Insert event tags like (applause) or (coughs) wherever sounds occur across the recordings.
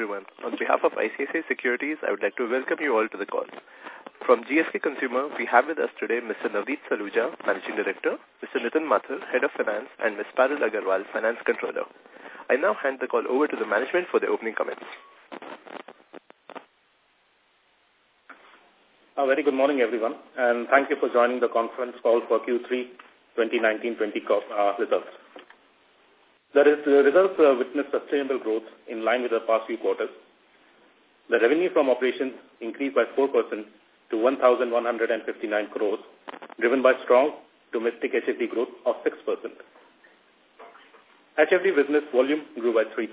everyone. On behalf of ICICI Securities, I would like to welcome you all to the call. From GSK Consumer, we have with us today Mr. Navneet Saluja, Managing Director, Mr. Nitin Mathur, Head of Finance, and Ms. Parul Agarwal, Finance Controller. I now hand the call over to the management for the opening comments. A very good morning, everyone, and thank you for joining the conference call for Q3 2019-20 uh, results. The results uh, witnessed sustainable growth in line with the past few quarters. The revenue from operations increased by 4% to 1,159 crores, driven by strong domestic HFD growth of 6%. HFD business volume grew by 3%.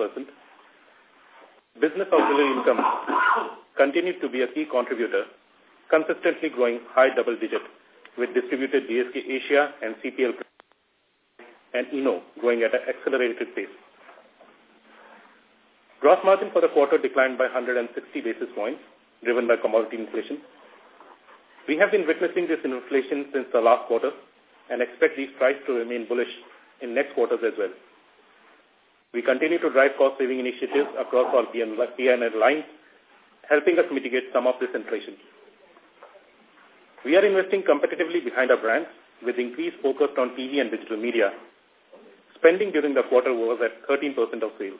Business auxiliary income continued to be a key contributor consistently growing high double digit with distributed GSK Asia and CPL and ENO growing at an accelerated pace. Gross margin for the quarter declined by 160 basis points, driven by commodity inflation. We have been witnessing this inflation since the last quarter and expect these prices to remain bullish in next quarters as well. We continue to drive cost-saving initiatives across all P&L lines, helping us mitigate some of this inflation. We are investing competitively behind our brands with increased focus on TV and digital media. Spending during the quarter was at 13% of sales.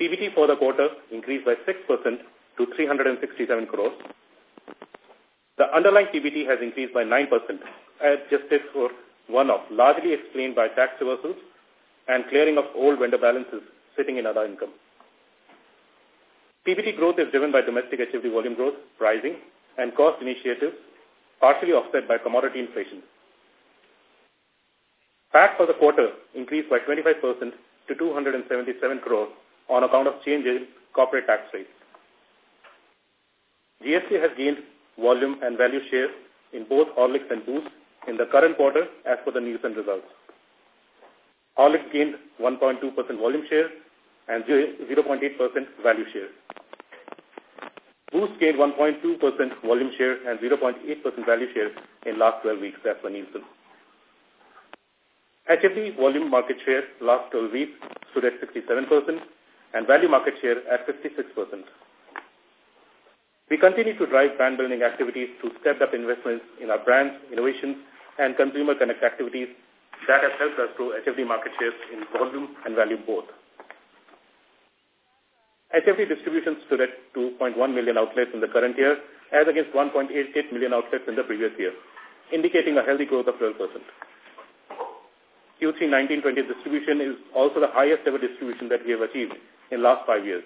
PBT for the quarter increased by 6% to 367 crores. The underlying PBT has increased by 9%, adjusted for one-off, largely explained by tax reversals and clearing of old vendor balances sitting in other income. PBT growth is driven by domestic HFD volume growth, pricing, and cost initiatives, partially offset by commodity inflation. PAT for the quarter increased by 25% to 277 crore on account of change in corporate tax rates. GSK has gained volume and value share in both Horlicks and Boost in the current quarter as per the Nielsen results. Horlicks gained 1.2% volume share and 0.8% value share. Boost gained 1.2% volume share and 0.8% value share in last 12 weeks, as per Nielsen. HFD volume market share last 12 weeks stood at 67% and value market share at 56%. We continue to drive brand building activities through stepped up investments in our brands, innovations, and consumer connect activities that have helped us grow HFD market shares in volume and value both. HFD distribution stood at 2.1 million outlets in the current year as against 1.88 million outlets in the previous year, indicating a healthy growth of 12%. Q3 1920 distribution is also the highest ever distribution that we have achieved in last five years.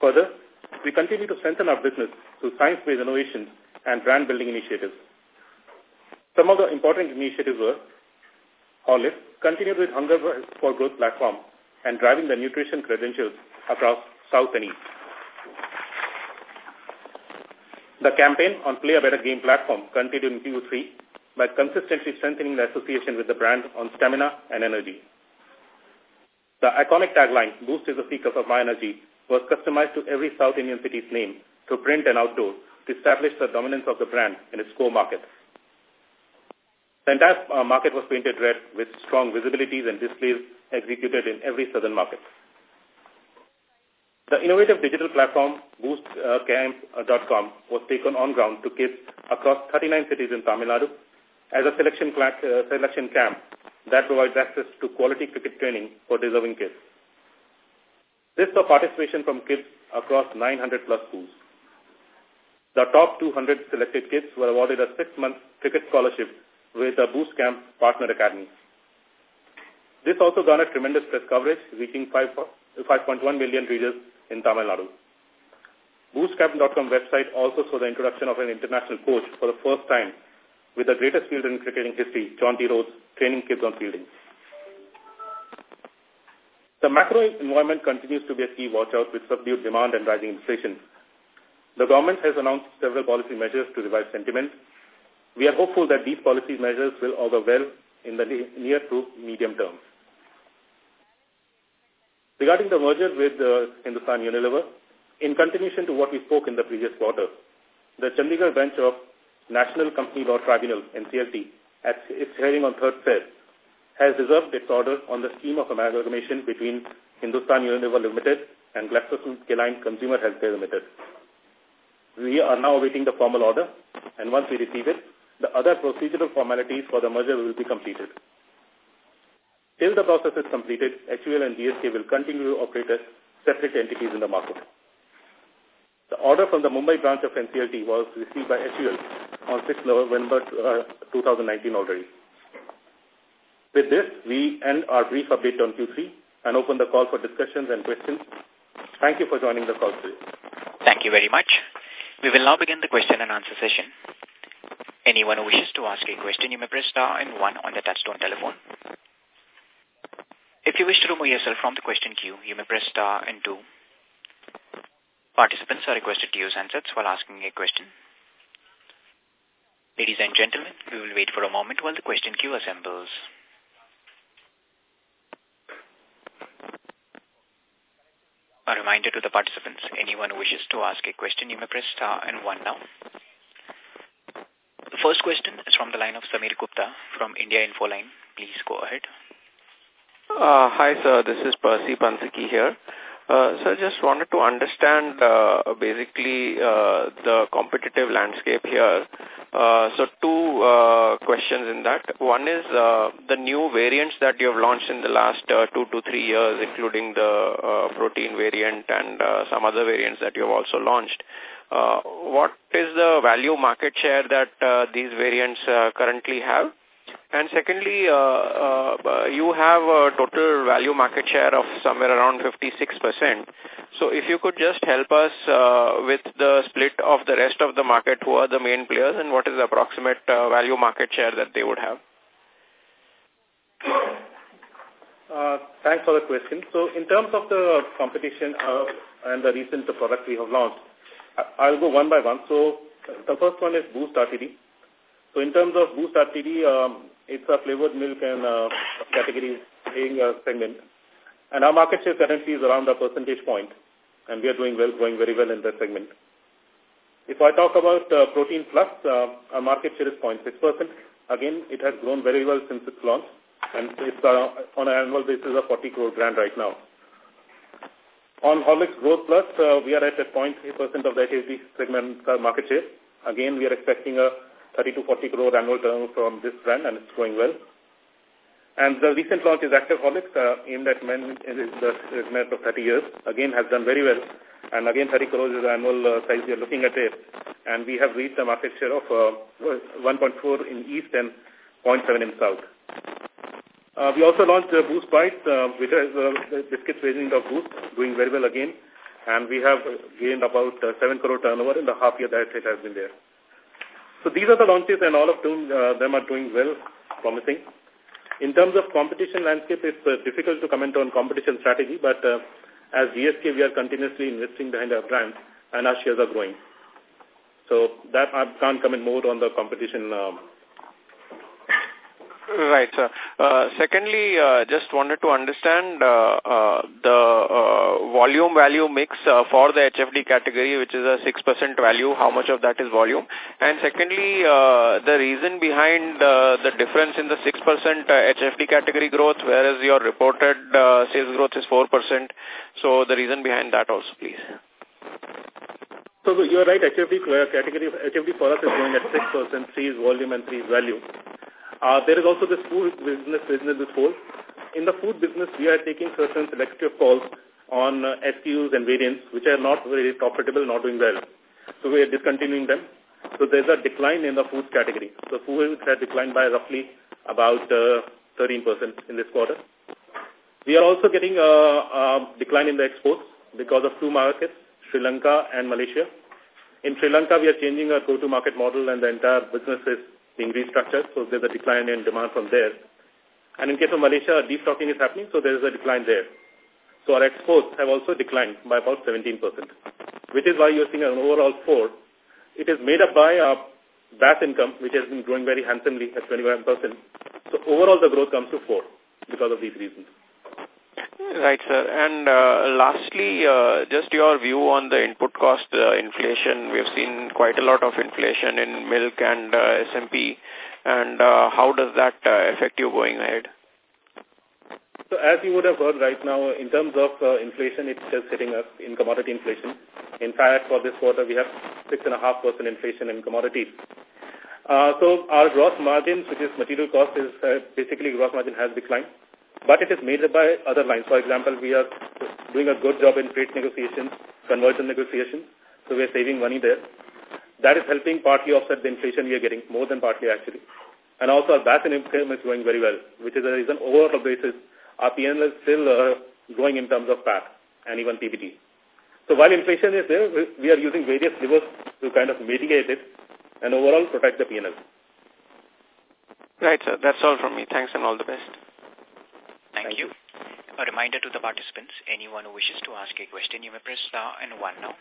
Further, we continue to strengthen our business through science-based innovations and brand building initiatives. Some of the important initiatives were Horlicks continued with Hunger for Growth platform and driving the nutrition credentials across South and East. The campaign on Play a Better Game platform continued in Q3 by consistently strengthening the association with the brand on stamina and energy. The iconic tagline, Boost is the secret of my energy, was customized to every South Indian city's name through print and outdoor to establish the dominance of the brand in its core market. The entire uh, market was painted red with strong visibilities and displays executed in every southern market. The innovative digital platform boostcamp.com uh, was taken on ground to kids across 39 cities in Tamil Nadu as a selection, uh, selection camp that provides access to quality cricket training for deserving kids. This saw participation from kids across 900 plus schools. The top 200 selected kids were awarded a six-month cricket scholarship with a Boost Camp partner academy. This also garnered tremendous press coverage, reaching 5.1 million readers in Tamil Nadu. Boostcamp.com website also saw the introduction of an international coach for the first time with the greatest fielder in cricketing history, Jonty Rhodes, training kids on fielding. The macro environment continues to be a key watch-out with subdued demand and rising inflation. The government has announced several policy measures to revive sentiment. We are hopeful that these policy measures will augur well in the near to medium term. Regarding the merger with uh, Hindustan Unilever, in continuation to what we spoke in the previous quarter, the Chandigarh bench of National Company Law Tribunal, NCLT, at its hearing on 3rd Feb, has reserved its order on the scheme of amalgamation between Hindustan Unilever Limited, and GlaxoSmithKline Consumer Healthcare Limited. We are now awaiting the formal order, and once we receive it, the other procedural formalities for the merger will be completed. Till the process is completed, HUL and GSK will continue to operate as separate entities in the market. The order from the Mumbai branch of NCLT was received by HUL on 6 November uh, 2019 already. With this, we end our brief update on Q3 and open the call for discussions and questions. Thank you for joining the call today. Thank you very much. We will now begin the question and answer session. Anyone who wishes to ask a question, you may press star and one on the touchtone telephone. If you wish to remove yourself from the question queue, you may press star and two. Participants are requested to use handsets while asking a question. Ladies and gentlemen, we will wait for a moment while the question queue assembles. A reminder to the participants, anyone who wishes to ask a question, you may press star and one now. The first question is from the line of Samir Gupta from India Infoline. Please go ahead. Uh, hi, sir. This is Percy Panthaki here. Uh, so I just wanted to understand uh, basically uh, the competitive landscape here. Uh, so two uh, questions in that. One is uh, the new variants that you have launched in the last two to three years, including the protein variant and some other variants that you have also launched. What is the value market share that these variants currently have? And secondly, uh, uh, you have a total value market share of somewhere around 56%. So if you could just help us uh, with the split of the rest of the market, who are the main players and what is the approximate uh, value market share that they would have? Uh, thanks for the question. So in terms of the competition uh, and the recent product we have launched, I'll go one by one. So the first one is Boost RTD. So in terms of Boost RTD, um, it's a flavored milk and uh, category playing uh, segment. And our market share currently is around a percentage point, and we are doing well, going very well in that segment. If I talk about uh, Protein Plus, uh, our market share is 0.6%. Again, it has grown very well since its launch, and it's uh, on an annual basis a 40 crore brand right now. On Horlicks Growth Plus, uh, we are at a 0.3% of the HFD segment uh, market share. Again, we are expecting a 30 to 40 crore annual turnover from this brand and it's going well. And the recent launch is Active uh, aimed at men in the segment of 30 years. Again, has done very well. And again, 30 crores is the annual uh, size we are looking at it. And we have reached a market share of uh, 1.4 in East and 0.7 in South. Uh, we also launched uh, Boost Bites, uh, which is uh, biscuits variant of Boost, doing very well again. And we have gained about uh, 7 crore turnover in the half year that it has been there. So these are the launches and all of them, uh, them are doing well, promising. In terms of competition landscape, it's uh, difficult to comment on competition strategy, but uh, as GSK, we are continuously investing behind our brand and our shares are growing. So that I can't comment more on the competition um, Right, sir. Uh, secondly, uh, just wanted to understand uh, uh, the uh, volume value mix uh, for the HFD category, which is a 6% value, how much of that is volume? And secondly, the reason behind the difference in the 6% uh, HFD category growth, whereas your reported sales growth is 4%. So the reason behind that also, please. So you're right, HFD category, HFD for us is growing at 6%, 3 is volume and 3 is value. Uh, there is also this food business business whole. In the food business, we are taking certain selective calls on uh, SKUs and variants which are not very profitable, not doing well. So we are discontinuing them. So there's a decline in the food category. So food has declined by roughly about uh, 13% in this quarter. We are also getting a, a decline in the exports because of two markets, Sri Lanka and Malaysia. In Sri Lanka, we are changing our go-to-market model and the entire business is being restructured, so there's a decline in demand from there. And in case of Malaysia, destocking is happening, so there is a decline there. So our exports have also declined by about 17%, which is why you're seeing an overall 4. It is made up by uh, BAS income, which has been growing very handsomely at 21%. So overall the growth comes to 4 because of these reasons. Right, sir. And uh, lastly, uh, just your view on the input cost uh, inflation. We've seen quite a lot of inflation in milk and uh, SMP. And uh, how does that uh, affect you going ahead? So as you would have heard right now, in terms of uh, inflation, it's just hitting us in commodity inflation. In fact, for this quarter, we have 6.5% inflation in commodities. Uh, so our gross margins, which is material cost, is uh, basically gross margin has declined. But it is made up by other lines. For example, we are doing a good job in freight negotiations, conversion negotiations. So we are saving money there. That is helping partly offset the inflation we are getting, more than partly actually. And also our back income is going very well, which is the reason overall basis our PNL is still uh, growing in terms of PAT and even PBT. So while inflation is there, we are using various levers to kind of mitigate it and overall protect the PNL. Right, sir. That's all from me. Thanks and all the best. Thank, Thank you. you. A reminder to the participants, anyone who wishes to ask a question, you may press star and one now.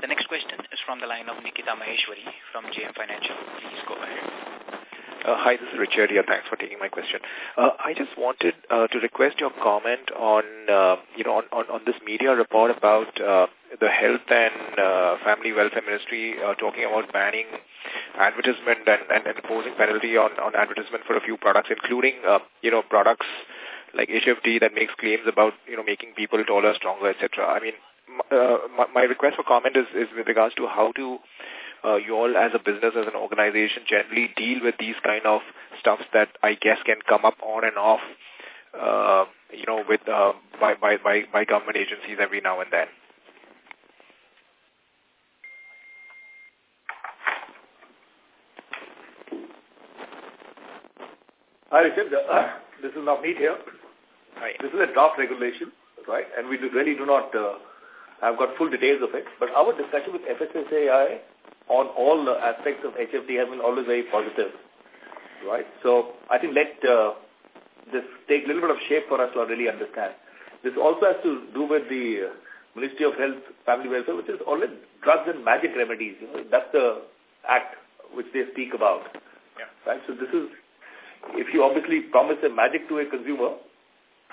The next question is from the line of Nikita Maheshwari from JM Financial. Please go ahead. Uh, hi, this is Richard here. Thanks for taking my question. Uh, I just wanted uh, to request your comment on, uh, you know, on, on, on this media report about uh, the Health and uh, Family Welfare Ministry uh, talking about banning advertisement and, and, imposing penalty on, on advertisement for a few products, including, uh, you know, products like HFD that makes claims about, you know, making people taller, stronger, etc. I mean, uh, my, my request for comment is, is with regards to how to uh, you all as a business, as an organization, generally deal with these kind of stuffs that I guess can come up on and off, uh, you know, with uh, by, by, by, by government agencies every now and then. Hi, Richard. Uh, (coughs) this is not Navneet here. Hi. This is a draft regulation, right? And we do, really do not uh, have got full details of it. But our discussion with FSSAI on all aspects of HFD has been always very positive, right? So I think let uh, this take a little bit of shape for us to really understand. This also has to do with the uh, Ministry of Health, Family Welfare, which is always drugs and magic remedies. You know, that's the act which they speak about. Yeah. Right. So this is, if you obviously promise a magic to a consumer,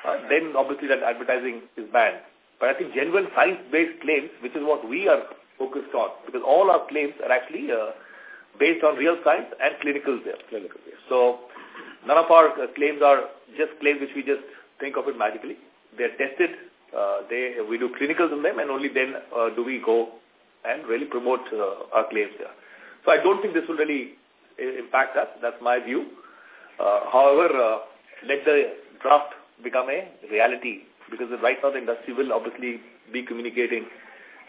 uh, then obviously that advertising is banned. But I think genuine science-based claims, which is what we are focused on, because all our claims are actually uh, based on real science and clinicals there. Clinical, yes. So none of our uh, claims are just claims which we just think of it magically. They're tested. Uh, they we do clinicals on them, and only then uh, do we go and really promote uh, our claims there. So I don't think this will really uh, impact us. That's my view. Uh, however, uh, let the draft become a reality because right now the industry will obviously be communicating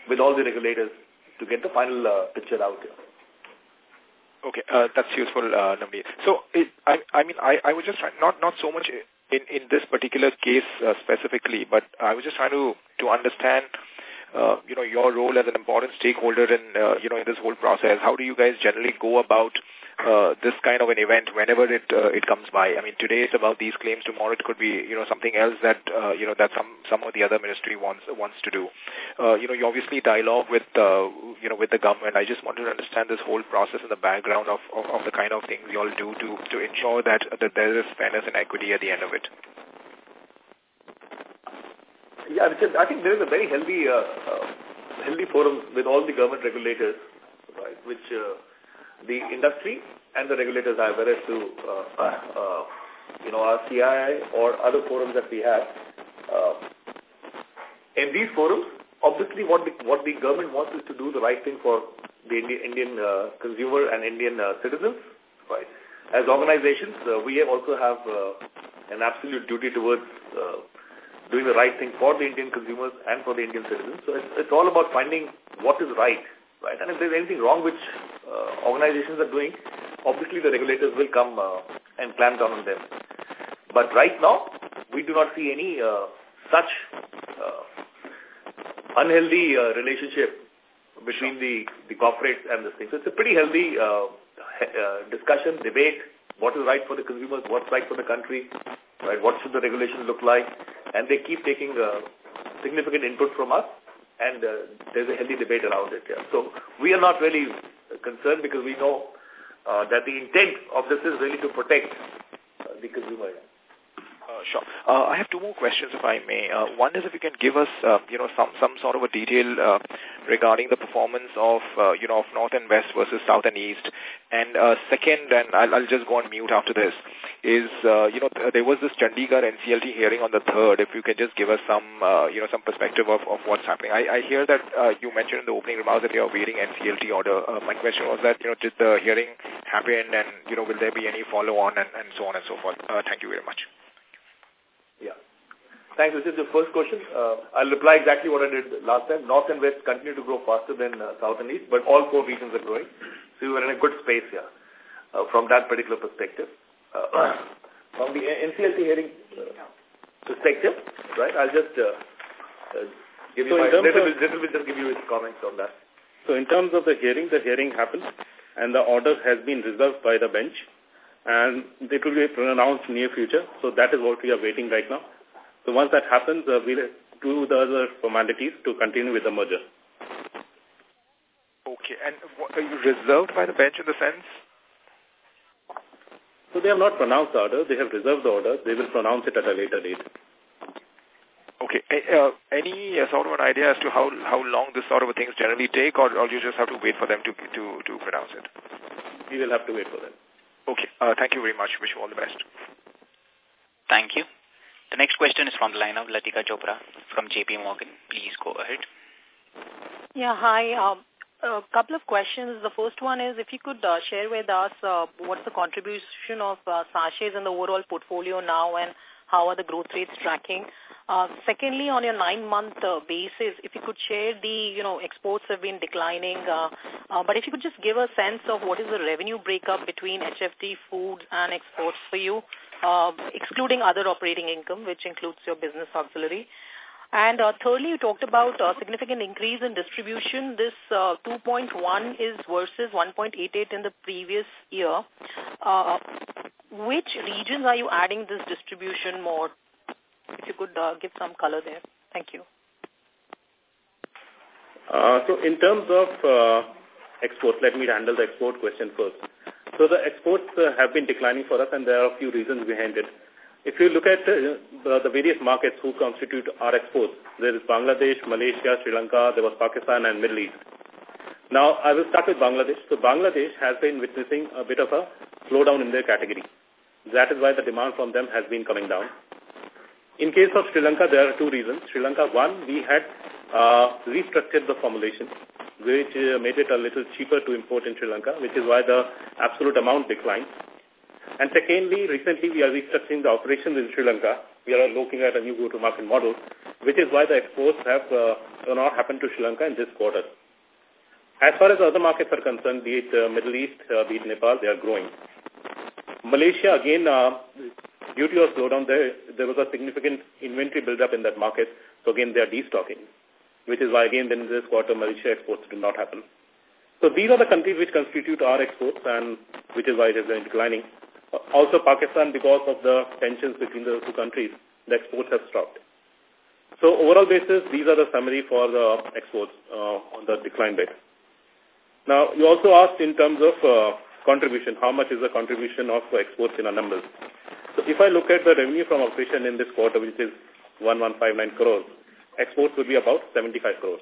with all the regulators to get the final uh, picture out here. Okay, uh, that's useful, uh, Navneet. So, it, I, I mean, I, I was just trying, not, not so much in, in this particular case uh, specifically, but I was just trying to, to understand, uh, you know, your role as an important stakeholder in, uh, you know, in this whole process. How do you guys generally go about uh, this kind of an event whenever it uh, it comes by. I mean, today it's about these claims. Tomorrow it could be you know something else that uh, you know that some some of the other ministry wants wants to do. Uh, you know, you obviously dialogue with uh, you know with the government. I just wanted to understand this whole process in the background of, of, of the kind of things you all do to to ensure that that there is fairness and equity at the end of it. Yeah, Richard, I think there is a very healthy uh, uh, healthy forum with all the government regulators, right, which. Uh, the industry and the regulators are whether to, uh, uh, you know, our CII or other forums that we have. Uh, in these forums, obviously what the, what the government wants is to do the right thing for the Indian, Indian uh, consumer and Indian uh, citizens. Right. As organizations, uh, we also have uh, an absolute duty towards uh, doing the right thing for the Indian consumers and for the Indian citizens. So it's, it's all about finding what is right right? And if there's anything wrong which uh, organizations are doing, obviously the regulators will come uh, and clamp down on them. But right now, we do not see any uh, such uh, unhealthy uh, relationship between the, the corporates and this thing. So it's a pretty healthy uh, discussion, debate, what is right for the consumers, what's right for the country, right? What should the regulation look like? And they keep taking uh, significant input from us and uh, there's a healthy debate around it. Yeah. So we are not really concerned because we know uh, that the intent of this is really to protect uh, the consumer. Sure. Uh, I have two more questions, if I may. Uh, one is if you can give us, uh, you know, some some sort of a detail uh, regarding the performance of, uh, you know, of North and West versus South and East. And uh, second, and I'll, I'll just go on mute after this, is, you know, th there was this Chandigarh NCLT hearing on the third. If you can just give us some, you know, some perspective of, of what's happening. I, I hear that you mentioned in the opening remarks that you're awaiting NCLT order. My question was that, you know, did the hearing happen and, you know, will there be any follow-on and, and so on and so forth? Thank you very much. Yeah. Thanks. This is the first question. Uh, I'll reply exactly what I did last time. North and West continue to grow faster than uh, South and East, but all four regions are growing. So we were in a good space here uh, from that particular perspective. Uh, (clears throat) from the NCLT hearing uh, perspective, right, I'll just uh, uh, give you so my, little, little, little bit, just give you his comments on that. So in terms of the hearing, the hearing happened and the order has been reserved by the bench and it will be pronounced near future. So that is what we are waiting right now. So once that happens, uh, we'll do the other formalities to continue with the merger. Okay, and what, are you reserved by the bench in the sense? So they have not pronounced the order. They have reserved the order. They will pronounce it at a later date. Okay. Uh, any uh, sort of an idea as to how how long this sort of a things generally take, or, or you just have to wait for them to to to pronounce it? We will have to wait for them. Okay. Uh, thank you very much. Wish you all the best. Thank you. The next question is from the line of Latika Chopra from JP Morgan. Please go ahead. Yeah, hi. Um, a couple of questions. The first one is if you could uh, share with us uh, what's the contribution of uh, sachets in the overall portfolio now and how are the growth rates tracking? Uh, secondly, on your nine-month uh, basis, if you could share the, you know, exports have been declining, uh, uh, but if you could just give a sense of what is the revenue breakup between HFD, food, and exports for you, uh, excluding other operating income, which includes your business auxiliary. And uh, thirdly, you talked about a significant increase in distribution. This uh, 2.1 is versus 1.88 in the previous year. Uh, which regions are you adding this distribution more? If you could give some color there. Thank you. Uh, so in terms of uh, exports, let me handle the export question first. So the exports uh, have been declining for us and there are a few reasons behind it. If you look at the, the various markets who constitute our exports, there is Bangladesh, Malaysia, Sri Lanka, there was Pakistan and Middle East. Now, I will start with Bangladesh. So Bangladesh has been witnessing a bit of a slowdown in their category. That is why the demand from them has been coming down. In case of Sri Lanka, there are two reasons. Sri Lanka, one, we had uh, restructured the formulation, which uh, made it a little cheaper to import in Sri Lanka, which is why the absolute amount declined. And secondly, recently we are restructuring the operations in Sri Lanka. We are looking at a new go-to-market model, which is why the exports have uh, not happened to Sri Lanka in this quarter. As far as other markets are concerned, be it uh, Middle East, uh, be it Nepal, they are growing. Malaysia, again, uh, due to a slowdown, there, there was a significant inventory buildup in that market. So again, they are destocking, which is why, again, then this quarter, Malaysia exports did not happen. So these are the countries which constitute our exports and which is why it is declining. Also, Pakistan, because of the tensions between the two countries, the exports have stopped. So overall basis, these are the summary for the exports uh, on the decline rate. Now, you also asked in terms of uh, contribution, how much is the contribution of exports in our numbers. So if I look at the revenue from operation in this quarter, which is 1159 crores, exports would be about 75 crores.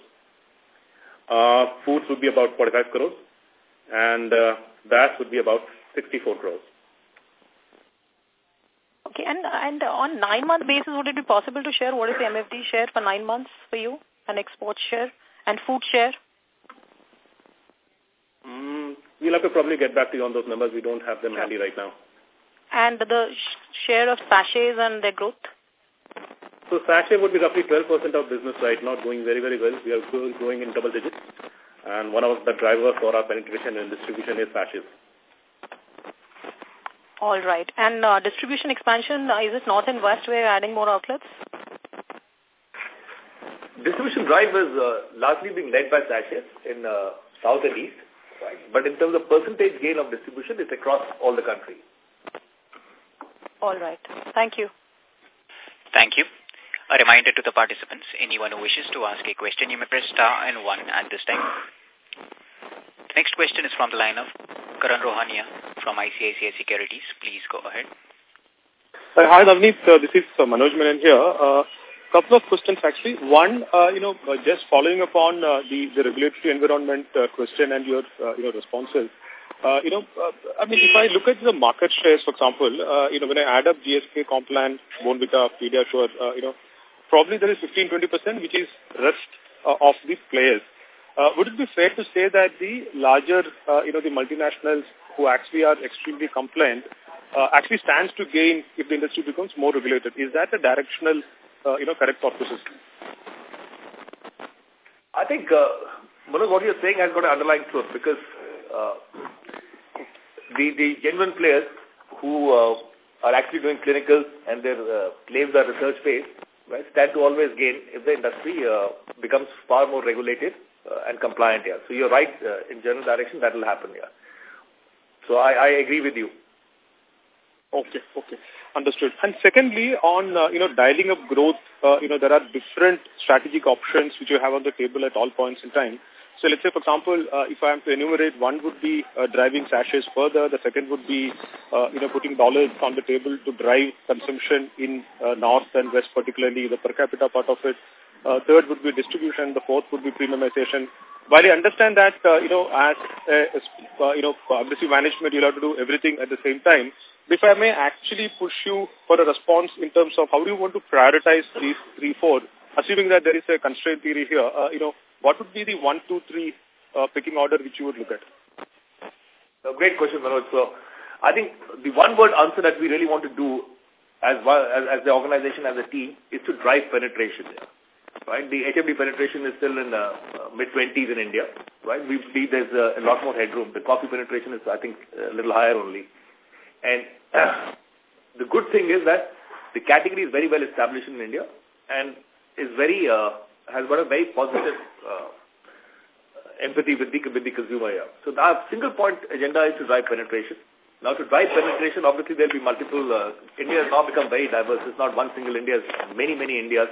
Uh, foods would be about 45 crores, and uh, that would be about 64 crores. Okay, and and on nine-month basis, would it be possible to share what is the HFD share for nine months for you, and export share, and food share? Mm, we'll have to probably get back to you on those numbers. We don't have them sure. handy right now. And the sh share of sachets and their growth? So sachet would be roughly 12% of business right now, going very, very well. We are growing in double digits. And one of the drivers for our penetration and distribution is sachets. All right. And uh, distribution expansion, uh, is it north and west where you're adding more outlets? Distribution drive is uh, largely being led by sachets in uh, south and east. Right. But in terms of percentage gain of distribution, it's across all the country. All right. Thank you. Thank you. A reminder to the participants, anyone who wishes to ask a question, you may press star and one at this time. The next question is from the line of Karan Rohania from ICICI Securities. Please go ahead. Uh, hi, Navneet. Uh, this is uh, Manoj Menon here. Uh, couple of questions actually. One, uh, you know, uh, just following upon uh, the, the regulatory environment uh, question and your, uh, you know, responses. Uh, you know, uh, I mean, if I look at the market shares, for example, uh, you know, when I add up GSK, Complan, Bournvita, Pediasure, uh, you know, probably there is 15-20%, which is rest uh, of the players. Uh, would it be fair to say that the larger, uh, you know, the multinationals who actually are extremely compliant uh, actually stands to gain if the industry becomes more regulated? Is that a directional, uh, you know, correct process? I think, uh, what you're saying has got an underlying truth because uh, the, the genuine players who uh, are actually doing clinicals and their uh, claims are research-based, right, stand to always gain if the industry uh, becomes far more regulated uh, and compliant here. So you're right, uh, in general direction, that will happen here. So I, I agree with you. Okay, okay. Understood. And secondly, on, uh, you know, dialing up growth, uh, you know, there are different strategic options which you have on the table at all points in time. So let's say, for example, uh, if I am to enumerate, one would be uh, driving sachets further. The second would be, uh, you know, putting dollars on the table to drive consumption in uh, north and west, particularly the per capita part of it. Uh, third would be distribution. The fourth would be premiumization. While I understand that, uh, you know, as, uh, uh, you know, aggressive management, you'll have to do everything at the same time. If I may actually push you for a response in terms of how do you want to prioritize these three, four, assuming that there is a constraint theory here, uh, you know, what would be the one, two, three uh, picking order which you would look at? A great question, Manoj. So I think the one-word answer that we really want to do as, well, as, as the organization, as a team, is to drive penetration there. Right? The HFD penetration is still in uh, mid-20s in India. Right? We believe there's uh, a lot more headroom. The coffee penetration is, I think, a little higher only. And uh, (clears throat) the good thing is that the category is very well established in India and is very uh, has got a very positive uh, empathy with the, with the consumer here. So our single point agenda is to drive penetration. Now to drive penetration, obviously there will be multiple, uh, India has now become very diverse. It's not one single India, it's many, many Indias.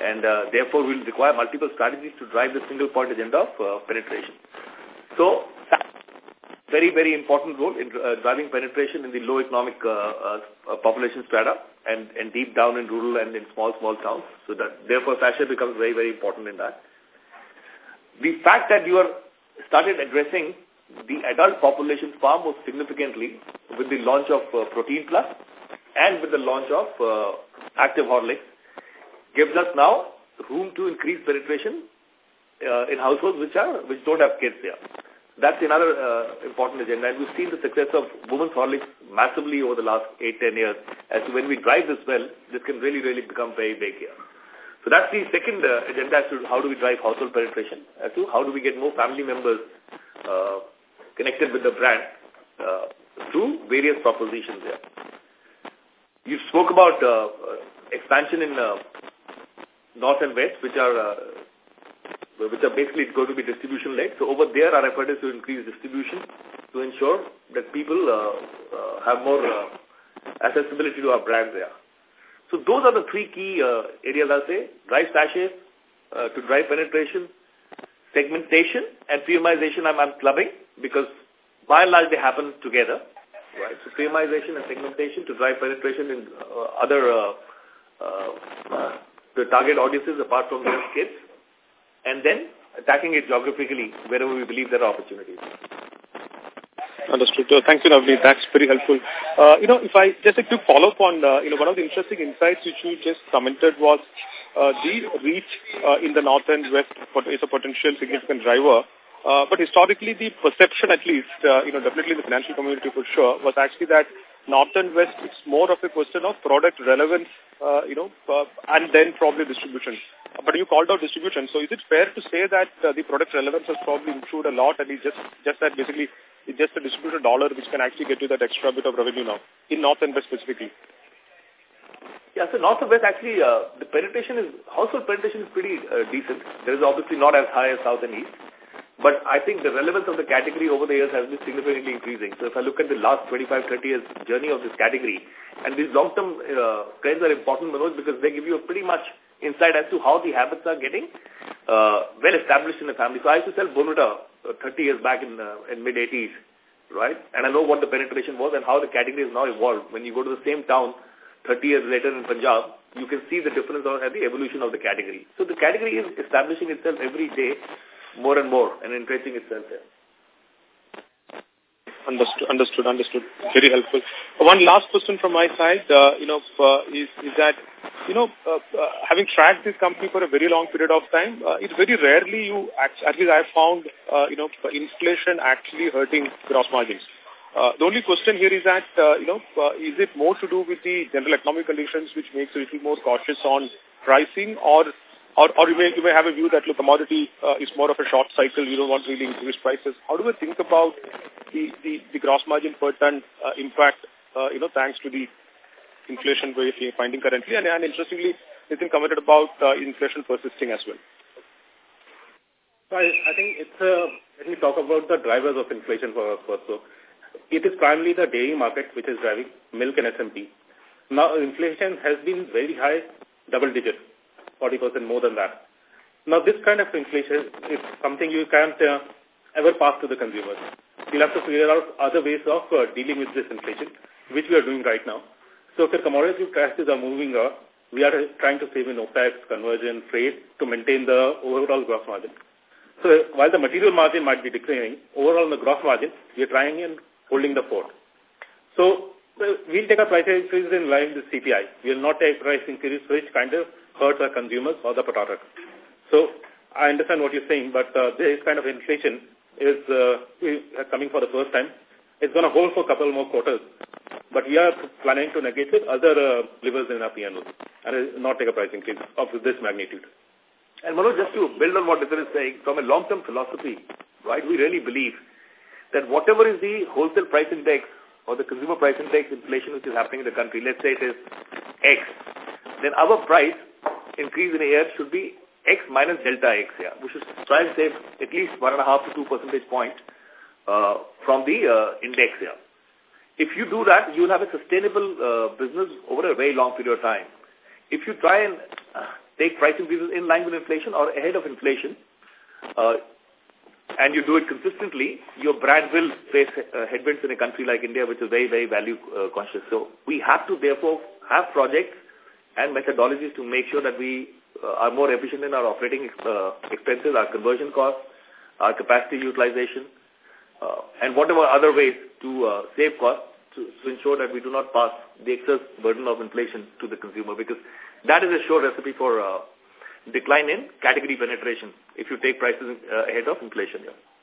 And uh, therefore we'll require multiple strategies to drive the single point agenda of uh, penetration. So very, very important role in uh, driving penetration in the low economic uh, uh, population strata and, and deep down in rural and in small, small towns. So that therefore sachet becomes very, very important in that. The fact that you are started addressing the adult population far more significantly with the launch of uh, Protein Plus and with the launch of uh, Active Horlicks gives us now room to increase penetration uh, in households which are which don't have kids here. That's another uh, important agenda. And we've seen the success of women's Horlicks massively over the last eight, ten years. As to when we drive this well, this can really, really become very big here. So that's the second uh, agenda as to how do we drive household penetration, as to how do we get more family members uh, connected with the brand uh, through various propositions here. You spoke about uh, expansion in uh, North and West, which are uh, which are basically going to be distribution-led. So over there, our effort is to increase distribution to ensure that people uh, uh, have more uh, accessibility to our brands there. So those are the three key uh, areas, I'll say. Drive sachets uh, to drive penetration, segmentation, and premiumization I'm, I'm clubbing because by and large they happen together. Right. So premiumization and segmentation to drive penetration in uh, other uh, uh, the target audiences apart from their kids and then attacking it geographically wherever we believe there are opportunities. Understood. Thank you, Navneet. That's very helpful. Uh, you know, if I just a quick follow-up on, uh, you know, one of the interesting insights which you just commented was uh, the reach uh, in the north and west is a potential significant driver. Uh, but historically, the perception, at least, uh, you know, definitely in the financial community for sure, was actually that north and west, it's more of a question of product relevance, uh, you know, uh, and then probably distribution. But you called out distribution. So is it fair to say that uh, the product relevance has probably improved a lot and it's just, just that basically it's just a distributor dollar which can actually get you that extra bit of revenue now, in North and West specifically? Yeah, so North and West actually, uh, the penetration is, household penetration is pretty uh, decent. There is obviously not as high as South and East. But I think the relevance of the category over the years has been significantly increasing. So if I look at the last 25, 30 years journey of this category, and these long-term uh, trends are important, Manoj, because they give you a pretty much insight as to how the habits are getting uh, well established in the family. So I used to sell Bournvita uh, 30 years back in, uh, in mid-80s, right? And I know what the penetration was and how the category has now evolved. When you go to the same town, 30 years later in Punjab, you can see the difference of the evolution of the category. So the category is establishing itself every day more and more and entrenching itself there. Understood, understood, understood. Very helpful. One last question from my side, uh, you know, uh, is, is that, you know, uh, uh, having tracked this company for a very long period of time, uh, it's very rarely you, at least I've found, uh, you know, inflation actually hurting gross margins. Uh, the only question here is that, uh, you know, uh, is it more to do with the general economic conditions which makes a little more cautious on pricing or or, or you, may, you may have a view that, look, commodity uh, is more of a short cycle, you don't want really increase prices. How do we think about the, the, the gross margin per ton uh, impact, uh, you know, thanks to the inflation we're finding currently? And, and interestingly, Nitin commented about uh, inflation persisting as well. So I, I think it's, uh, let me talk about the drivers of inflation for us first. So it is primarily the dairy market which is driving milk and SMP. Now inflation has been very high, double digit 40% more than that. Now, this kind of inflation is something you can't uh, ever pass to the consumers. We'll have to figure out other ways of uh, dealing with this inflation, which we are doing right now. So if the commodity prices are moving up, we are trying to save in OPEX, conversion, freight to maintain the overall gross margin. So while the material margin might be declining, overall in the gross margin, we are trying and holding the fort. So we'll take a price increase in line with CPI. We will not take price increase which kind of hurts our consumers or the product. So I understand what you're saying, but uh, this kind of inflation is uh, coming for the first time. It's going to hold for a couple more quarters. But we are planning to negate with other uh, levers in our P&L and not take a price increase of this magnitude. And Manoj, just to build on what Nitin is saying, from a long-term philosophy, right, we really believe that whatever is the wholesale price index or the consumer price index inflation which is happening in the country, let's say it is X, then our price increase in a year should be X minus delta X, yeah. We should try and save at least one and a half to two percentage point uh, from the uh, index here. If you do that, you'll have a sustainable uh, business over a very long period of time. If you try and uh, take price increases in line with inflation or ahead of inflation, uh, and you do it consistently, your brand will face uh, headwinds in a country like India, which is very, very value uh, conscious. So we have to therefore have projects and methodologies to make sure that we uh, are more efficient in our operating uh, expenses, our conversion costs, our capacity utilization, uh, and whatever other ways to uh, save costs to, to ensure that we do not pass the excess burden of inflation to the consumer because that is a sure recipe for uh, decline in category penetration if you take prices uh, ahead of inflation. Yeah.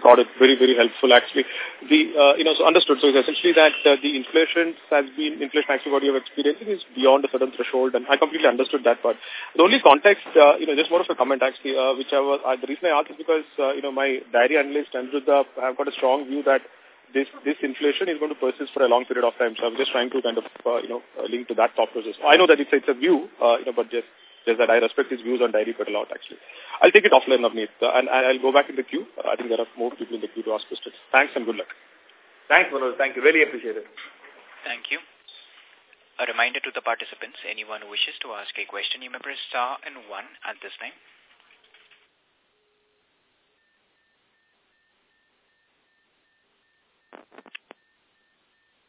Got it. Very, very helpful, actually. The, uh, you know, so understood. So it's essentially that uh, the inflation has been, inflation actually what you have experiencing is beyond a certain threshold, and I completely understood that part. The only context, uh, you know, just more of a comment actually, uh, which I was, uh, the reason I asked is because, uh, you know, my diary analyst, Aniruddha, have got a strong view that this, this inflation is going to persist for a long period of time. So I'm just trying to kind of, uh, you know, uh, link to that thought process. I know that it's, it's a view, uh, you know, but just just that I respect his views on dairy quite a lot, actually. I'll take it offline, Navneet, uh, and I'll go back in the queue. Uh, I think there are more people in the queue to ask questions. Thanks and good luck. Thanks, Manoj. Thank you. Really appreciate it. Thank you. A reminder to the participants, anyone who wishes to ask a question, you may press star and one at this time.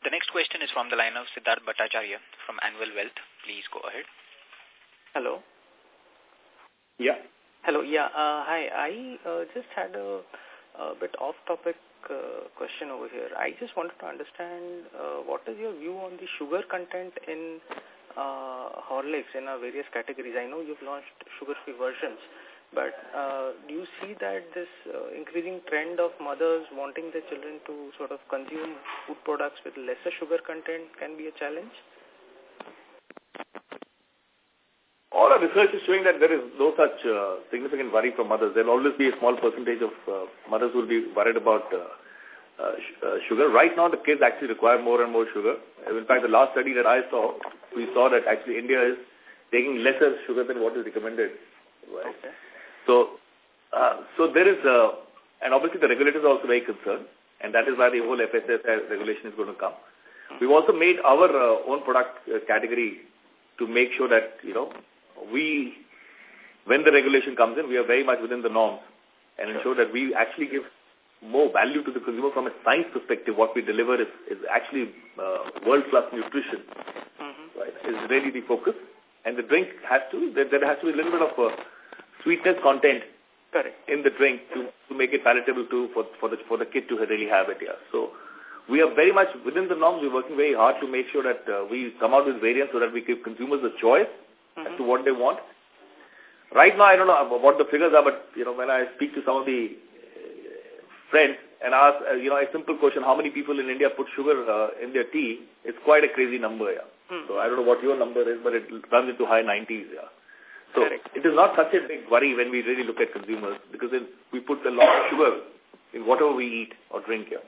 The next question is from the line of Siddharth Bhattacharya from Annual Wealth. Please go ahead. Hello. Yeah. Hello. Yeah. Uh, hi. I uh, just had a, a bit off-topic uh, question over here. I just wanted to understand uh, what is your view on the sugar content in uh, Horlicks in our various categories. I know you've launched sugar-free versions, but uh, do you see that this uh, increasing trend of mothers wanting their children to sort of consume food products with lesser sugar content can be a challenge? All our research is showing that there is no such uh, significant worry from mothers. There will always be a small percentage of uh, mothers who will be worried about uh, uh, sh uh, sugar. Right now, the kids actually require more and more sugar. In fact, the last study that I saw, we saw that actually India is taking lesser sugar than what is recommended. Right? Okay. So, uh, so there is, and obviously the regulators are also very concerned, and that is why the whole FSSAI regulation is going to come. We've also made our uh, own product uh, category to make sure that, you know, we, when the regulation comes in, we are very much within the norms and sure. ensure that we actually give more value to the consumer from a science perspective. What we deliver is, is actually uh, world-class nutrition, mm -hmm. right, is really the focus. And the drink has to, there, there has to be a little bit of uh, sweetness content Correct. in the drink to, to make it palatable to for, for, the, for the kid to really have it, yeah. So we are very much within the norms. We're working very hard to make sure that uh, we come out with variants so that we give consumers a choice mm -hmm. as to what they want. Right now, I don't know what the figures are, but, you know, when I speak to some of the friends and ask, uh, you know, a simple question, how many people in India put sugar uh, in their tea, it's quite a crazy number, yeah. Hmm. So I don't know what your number is, but it runs into high 90s, yeah. So Correct. it is not such a big worry when we really look at consumers because we put a lot of sugar in whatever we eat or drink here.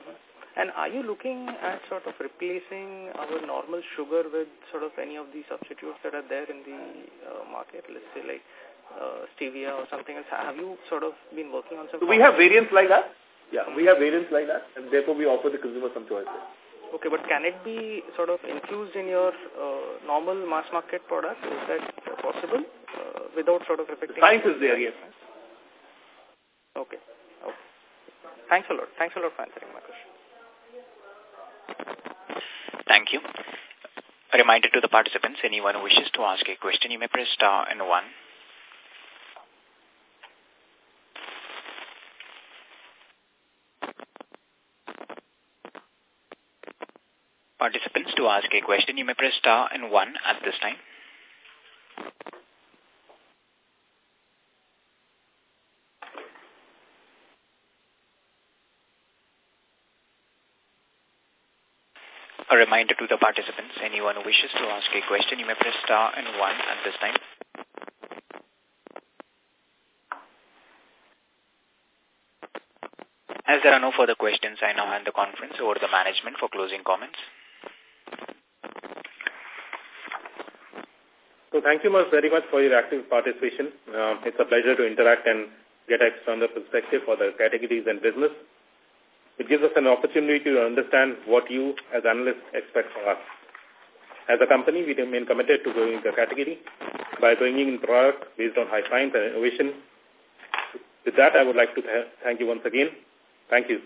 And are you looking at sort of replacing our normal sugar with sort of any of the substitutes that are there in the uh, market, let's say like uh, stevia or something else? Have you sort of been working on some... So we have variants like that. Yeah, we have variants like that, and therefore we offer the consumer some choices. Okay, but can it be sort of infused in your uh, normal mass market product? Is that possible uh, without sort of affecting... The science is there, yes. Okay. okay. Thanks a lot. Thanks a lot for answering my question. Thank you. A reminder to the participants, anyone who wishes to ask a question, you may press star and one. Participants, to ask a question, you may press star and one at this time. A reminder to the participants, anyone who wishes to ask a question, you may press star and one at this time. As there are no further questions, I now hand the conference over to the management for closing comments. So thank you very much for your active participation. Uh, it's a pleasure to interact and get stronger perspective for the categories and business. It gives us an opportunity to understand what you as analysts expect from us. As a company, we remain committed to growing the category by bringing in products based on high science and innovation. With that, I would like to th thank you once again. Thank you.